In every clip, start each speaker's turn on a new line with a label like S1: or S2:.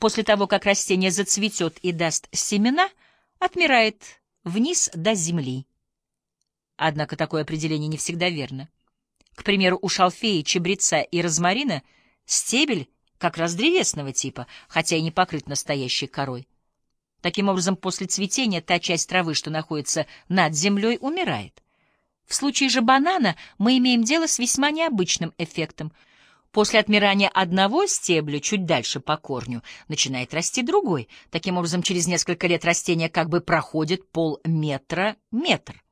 S1: после того, как растение зацветет и даст семена, отмирает вниз до земли. Однако такое определение не всегда верно. К примеру, у шалфея, чебреца и розмарина стебель как раз древесного типа, хотя и не покрыт настоящей корой. Таким образом, после цветения та часть травы, что находится над землей, умирает. В случае же банана мы имеем дело с весьма необычным эффектом. После отмирания одного стебля чуть дальше по корню начинает расти другой. Таким образом, через несколько лет растение как бы проходит полметра-метр.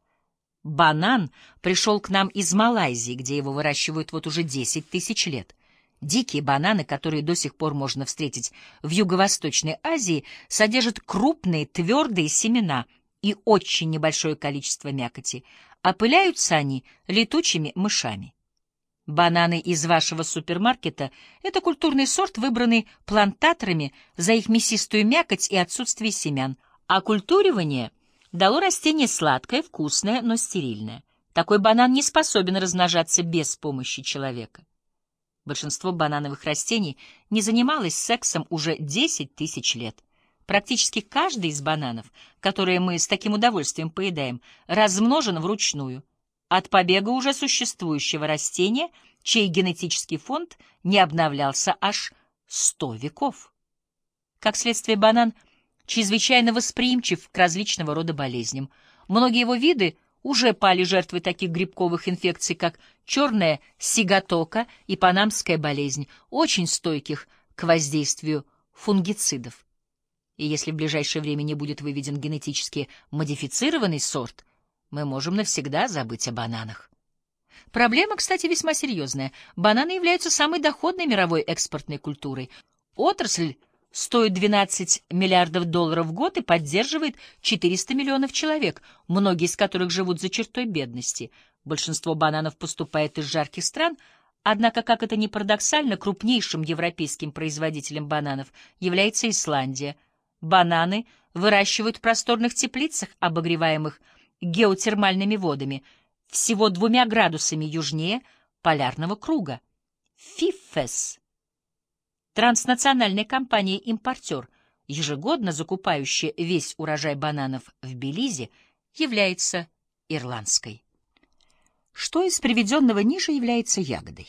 S1: Банан пришел к нам из Малайзии, где его выращивают вот уже 10 тысяч лет. Дикие бананы, которые до сих пор можно встретить в Юго-Восточной Азии, содержат крупные твердые семена и очень небольшое количество мякоти. Опыляются они летучими мышами. Бананы из вашего супермаркета — это культурный сорт, выбранный плантаторами за их мясистую мякоть и отсутствие семян. А культуривание дало растение сладкое, вкусное, но стерильное. Такой банан не способен размножаться без помощи человека. Большинство банановых растений не занималось сексом уже 10 тысяч лет. Практически каждый из бананов, которые мы с таким удовольствием поедаем, размножен вручную, от побега уже существующего растения, чей генетический фонд не обновлялся аж 100 веков. Как следствие, банан — чрезвычайно восприимчив к различного рода болезням. Многие его виды уже пали жертвой таких грибковых инфекций, как черная сигатока и панамская болезнь, очень стойких к воздействию фунгицидов. И если в ближайшее время не будет выведен генетически модифицированный сорт, мы можем навсегда забыть о бананах. Проблема, кстати, весьма серьезная. Бананы являются самой доходной мировой экспортной культурой. Отрасль стоит 12 миллиардов долларов в год и поддерживает 400 миллионов человек, многие из которых живут за чертой бедности. Большинство бананов поступает из жарких стран, однако, как это ни парадоксально, крупнейшим европейским производителем бананов является Исландия. Бананы выращивают в просторных теплицах, обогреваемых геотермальными водами, всего двумя градусами южнее полярного круга. Фиффес Транснациональная компания-импортер, ежегодно закупающая весь урожай бананов в Белизе, является ирландской. Что из приведенного ниже является ягодой?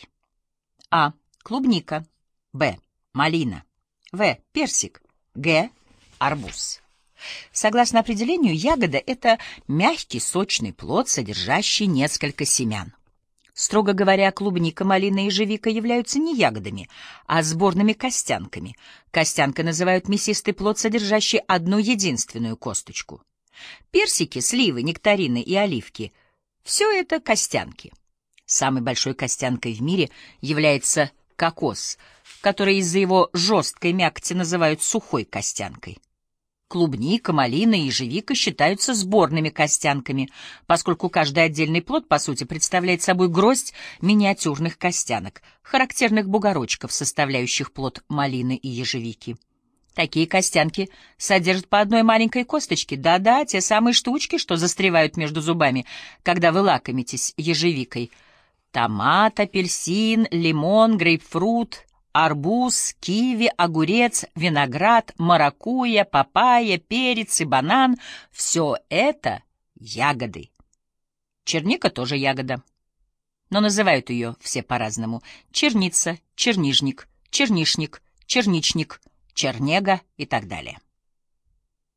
S1: А. Клубника. Б. Малина. В. Персик. Г. Арбуз. Согласно определению, ягода — это мягкий сочный плод, содержащий несколько семян. Строго говоря, клубника, малина и ежевика являются не ягодами, а сборными костянками. Костянкой называют мясистый плод, содержащий одну единственную косточку. Персики, сливы, нектарины и оливки — все это костянки. Самой большой костянкой в мире является кокос, который из-за его жесткой мякоти называют сухой костянкой. Клубника, малина и ежевика считаются сборными костянками, поскольку каждый отдельный плод, по сути, представляет собой гроздь миниатюрных костянок, характерных бугорочков, составляющих плод малины и ежевики. Такие костянки содержат по одной маленькой косточке, да-да, те самые штучки, что застревают между зубами, когда вы лакомитесь ежевикой. Томат, апельсин, лимон, грейпфрут, арбуз, киви, огурец, виноград, маракуйя, папайя, перец и банан — все это ягоды. Черника тоже ягода. Но называют ее все по-разному. Черница, чернижник, чернишник, черничник, чернега и так далее.